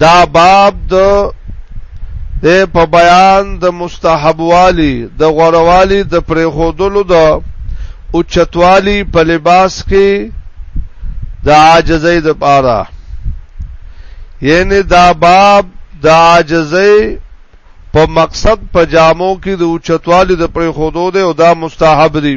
دا باب د د په بیان د مستحب والی د غوروالی د پرخودلو د او چتوالی په لباس کې د عاجزۍ د پاره یعنی دا باب د عاجزۍ په مقصد په جامو کې د او چتوالی د پرخودو ده او دا مستحب دی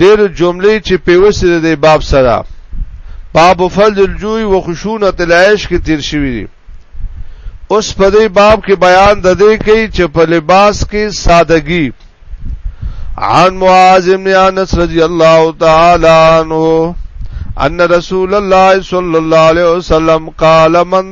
ډېر جملې چې پیوسې د باب سره باب فضل الجوی و خشونه تلایش کې تیر شوی دی اوس په دې باب کې بیان د دې کوي چې په لباس کې سادگی عن معاذ بن انس رضی الله تعالی عنہ ان رسول الله صلی الله علیه وسلم قال من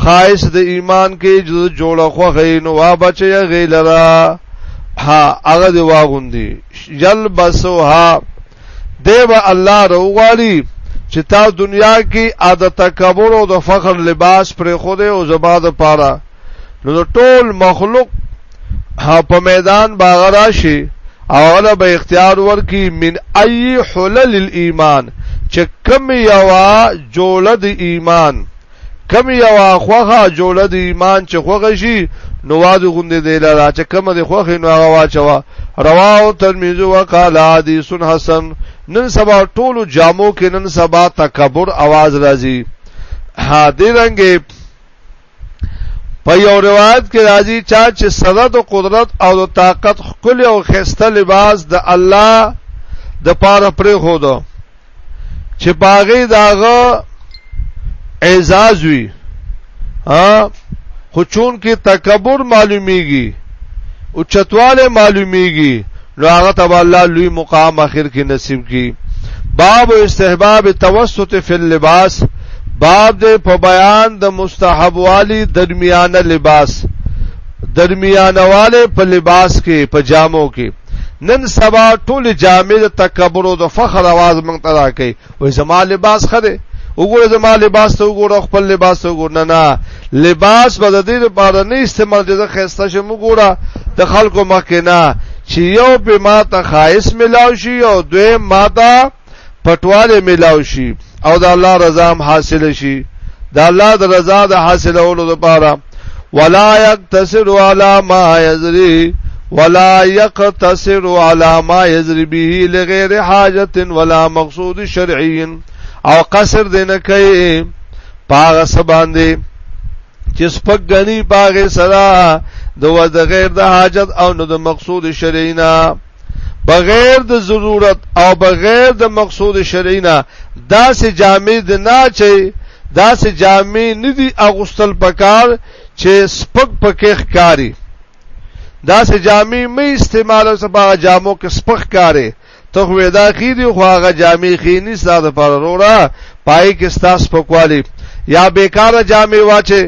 خایس د ایمان کې جز جوړه خوخې نو وا بچي غیلرا ها هغه دی واغوندي یلبسوها دیو الله روغالي چې تا دنیا کې عادت تکبر او د فخر لباس پر خوده او زما د پاره نو ټول مخلوق په میدان باغ راشي او غلا به اختیار ورکی من ای حلل الايمان چې کم یوا جوړه د ایمان کم یو خوخه جوړه د ایمان چې خوخه شي نو وادي غوندې دی لاره چې کم د خوخه نو هغه واچوا رواه ترمذی وقال حدیث حسن نن سبا ټولو جامو کې نن سبا تکبر आवाज راځي ها دې رنګه په یو روایت کې راځي چا چې سره د قدرت او د طاقت خپل او خسته لباس د الله د پاره پرې هودو چې پاغه داغه اعزاز وي ها خو چون کې تکبر معلومیږي او چتواله معلومیږي نو هغه تب الله لوی مقام اخر کې نصیب کی باب استحباب توسط فی اللباس باب دې په بیان د مستحب والی درمیانه لباس درمیانواله په لباس کې په جامو کې نن سبا ټول جامع د تکبر او د فخر आवाज مونږ ته راکې وې زما لباس خده وګوره زما لباس ته وګوره خپل لباس ته وګوره نه نه لباس به د دې لپاره نه استعمال دي خسته شم وګوره د خلکو مخ کې نه چې یو به ما ته خایس ملاو شي او دوی ما ته پټواله ملاو شي او د الله رضا هم حاصل شي د الله د رضا د حاصلولو لپاره ولا يقتصر على ما يزري ولا يقتصر على ما يزري به لغير حاجه ولا مقصود شرعي او قصر دې نه کوي پاغه سباندې چې سپک غني پاغه سره د ود غیر د حاجت او نو د مقصود شرینا بغیر د ضرورت او بغیر د مقصود شرعي نه داسې جامې د نه چي داسې جامې نه دي اغوستل پکار چې سپک پکې ښکاری داسې جامې مې استعمال سبا جامو کې سپک کاری ته وې دا خېری خو هغه جامې خېنی ستاسو پر وروړه پای کې ستاسو پکوالی یا بیکاره جامې واچي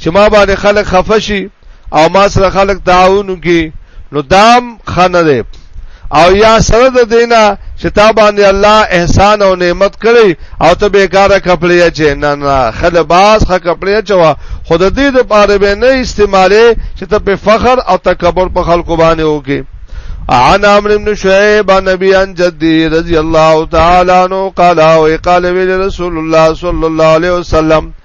چې ما باندې خلک خفه شي او ما سره خلک تعاون وکړي نو دام خنه دی او یا سره د دینا چې تا باندې الله احسان او نعمت کړی او ته بیکاره کپړې چې نه نه خله باز خه کپړې چوا خود دې د پاره به نه استعماله چې ته په فخر او تکبر په خلکو باندې وکې عن عمرو بن شعيب عن نبي عن جدي رضي الله تعالى عنه قال وقال رسول الله صلى الله عليه وسلم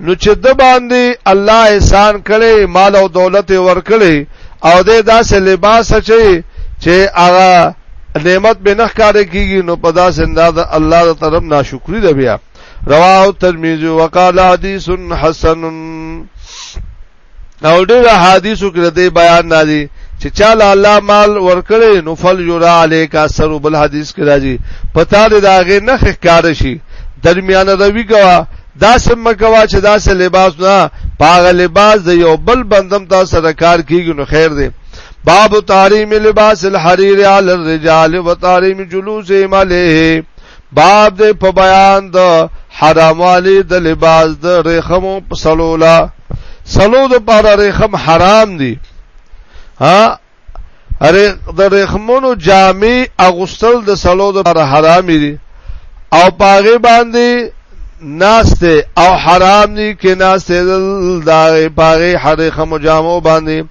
نو چې د باندې الله احسان کړي مال او دولت ورکړي او د داسې لباس چي چې هغه نعمت به نه ښکار کیږي نو په داسې انداز الله تعالی طرف ناشکری ده بیا رواه ترمذی وقال حدیث حسن او ډېر حدیثو کې د بیان نادي چې چاله الله مال ورکړي نو فل یرا علیک اثر بل حدیث کې راځي پتا دې داغه نه ښکار شي درمیان روي کوا دا سم کوا چې دا سه لباس نه پاغه لباس د یو بل بندم تاسو سره کار کیږي نو خیر دی باب تحریم لباس الحریر علی الرجال و تحریم جلوسهم علیه باب دې په بیان د حراموالی د لباس د ریخمو په سلولا سلو د پاره ریخم حرام دي ها اره د ریخمونو جامع اغوستل د سلو د پاره حرام دي او پاغه باندې ناشته او حرام دي کې ناشته دل دا پاغه حرخم جامو باندې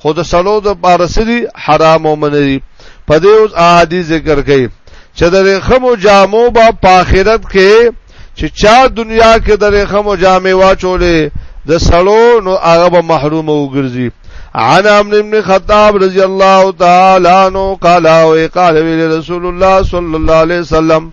خو د سلو د پارسری حرام او منری په دې اوس احادی ذکر کړي چې د رخمو جامو با په آخرت کې چې چا دنیا کې د رخمو جامې واچولې د سلو نو هغه به محروم وګرځي عن عمرو بن خطاب رضی الله تعالی عنہ قال او قال رسول الله صلی الله علیه وسلم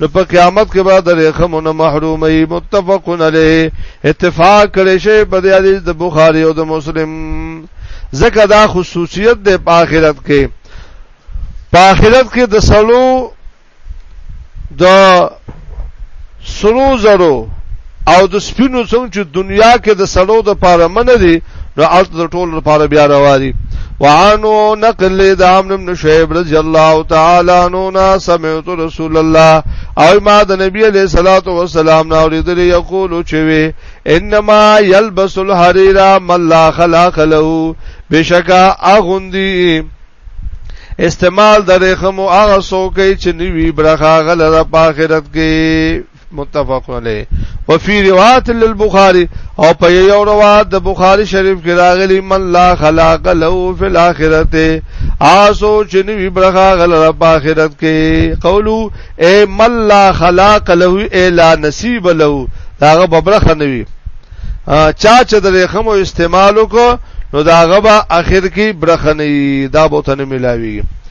نو په قیامت کې به د رحمو نه محروم وي متفق علیه اتفاق کړي شی په دې حدیث د بخاری او د مسلم زکه دا خصوصیت د په آخرت کې په آخرت کې د سلو د سرو زرو او د سپینو څنګه چې دنیا کې د سړو د پاره من دي نو الته د ټولو لپاره بیا رواري وعانو نقل د عمرو بن شعیب رضی الله تعالی عنہ نا سمعت رسول الله او ما د نبی علیہ الصلوۃ والسلام نا اوریدل یقول چوي انما یلبس الحریر من لا خلاق له بشکا اغوندی استعمال د رخم او هغه سو کوي چې نیوی برخه غلره په آخرت کې متفق علیه وفي روایت للبخاري او په یو روایت د بخاري شریف کې راغلی من لا خلاق له فی الاخرته آسو چې نوی برخه غل رب اخرت کې قولو اے من لا خلاق له اے لا نصیب له داغه ببرخه نوی چا چې د رخمو استعمالو کو نو داغه به اخر کې برخه نه دا بوتنه ملاوي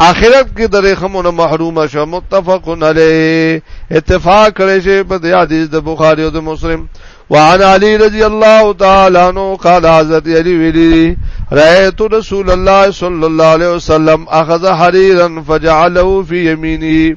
اخرت کې د رحم نه محروم شو متفق علی اتفاق کړي شی په دې حدیث د بخاری او د مسلم وعن علی رضی الله تعالی عنہ قال حضرت علی ویلی رأيت رسول الله صلی الله علیه وسلم اخذ حريرا فجعله في يمينه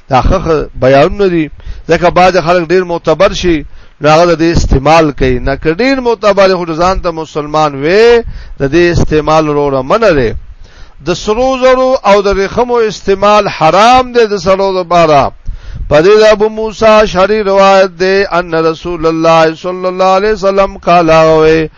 دا خخ بیانونه دي ځکه بعض خلک ډیر معتبر شي راغه د استعمال کوي نه کډیر معتبر خو ځان ته مسلمان وي د دې استعمال وروره منه لري د سرو زرو او د رخمو استعمال حرام دی د سرو لپاره په دې د ابو موسی شری روایت دی ان رسول الله صلی الله علیه وسلم قال او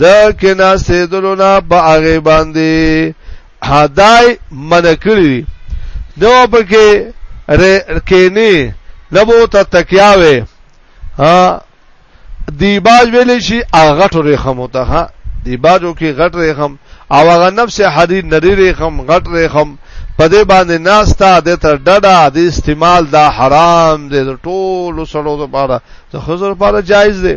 د کیناستېدلو نه په هغه باندې هداي منکړي نو په کې کینی نبو ته تکیاوي ها دی باج ویل شي هغه ټو رخم وته ها دی باجو کې غټ رخم او هغه نفس حدید نری رخم غټ رخم په دې باندې ناستا د تر ډډه د استعمال دا حرام دی ټول سړو لپاره ته خزر لپاره جایز دی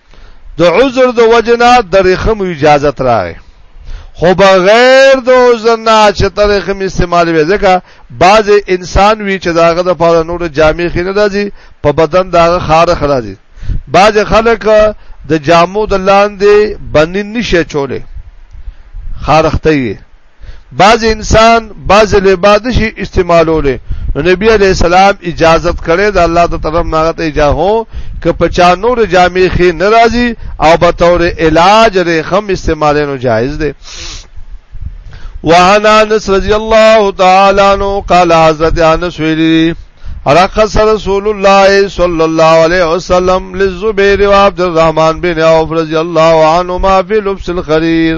د عذر د وجنا د رخم اجازه راغې خو بغیر د عذر نه چې تر رخم استعمال وي ځکه بعض انسان وی چې داغه د پاره نور جامع خینه راځي په بدن داغه خار خراځي بعض خلک د جامو د لاندې بنی نشه چولې خارخته یې بعض انسان بعض لباس شي استعمالوله نو نبی علی السلام اجازت کړي د الله د طرف نه ته اجازه ک په چا نور جامې خې ناراضي او به تور علاج لري خم استعمالونو جایز دي وعن انس رضی الله تعالی عنہ قال حضرت انس ویلی رقص رسول الله صلی الله علیه وسلم للزبیر و عبد الرحمن بن عوف رضی الله عنهما فی لبس الخریر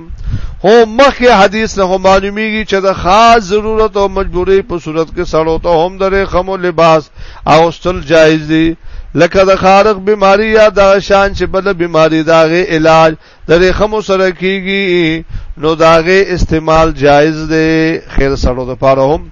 هو مخکې حدیث نه معلومیږي چې د خاص ضرورت او مجبورۍ په صورت کې سړو ته هم درې خمو لباس او ستل جایز دي لکه د خارق بیماری یا د شان چې بل بیماری داغه علاج درې خمو سره کیږي نو داغه استعمال جایز دی خیر سړو د پاره هم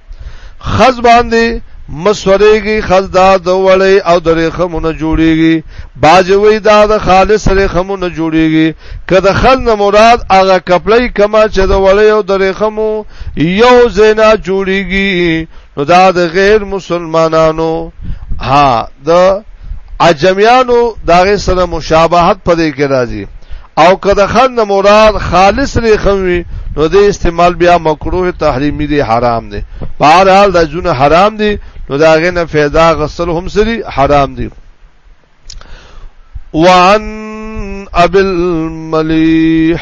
خز باندې مسورېږي خز دا د وړې او د رخمونه جوړيږي باجوي دا د خالص رخمونه جوړيږي کله خز نه مراد هغه کپړې کما چې د وړې او د رخمو یو زینا جوړيږي نو دا د غیر مسلمانانو ها د عجمیانو داغه سره مشابهت پدې کې راځي او که د خن نه مراد خالص ریخم وي نو د استعمال بیا مکروه تحریمی دی حرام دی په هر حال د جون حرام دی نو دا غنه فیدا غسل هم سری حرام دی وعن ابل ملیح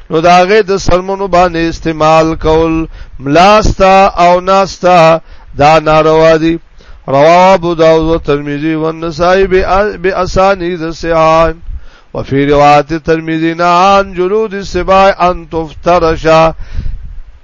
نو دا غي د سلمونو باندې استعمال کول ملاستا او ناستا دا ناروا دي رواه ابو داود و ترمذی و نسائی به اسانید صحیح وفي روایت ترمذی نه عن جلود السباع ان تفترشا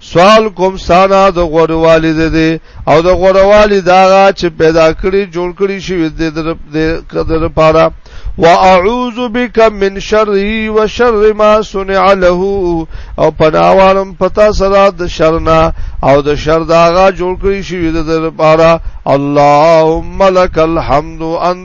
سوال کوم سانا د غوړوالي د دې او د غوړوالي داغه چې پیدا کړی جوړ کړی شي د دې قدر لپاره واعوذ بك من شره وشر ما صنع له او پناوالم پتا سره د شرنا او د شر داغه جوړ کړی شي د دې لپاره اللهم لك الحمد ان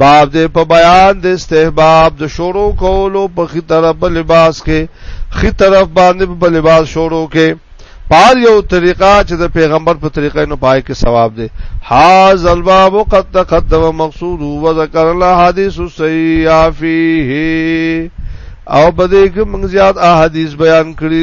باب دې په بیان د استحباب د شروع کولو په خي طرف په لباس کې خي طرف باندې په لباس شروع کې پال یو طریقه چې د پیغمبر په طریقې نو پای کې ثواب دی حاز الباب قد تقدم مقصود و ذکر الله حدیث صحیح فيه او بده کې موږ زیات احادیث بیان کړی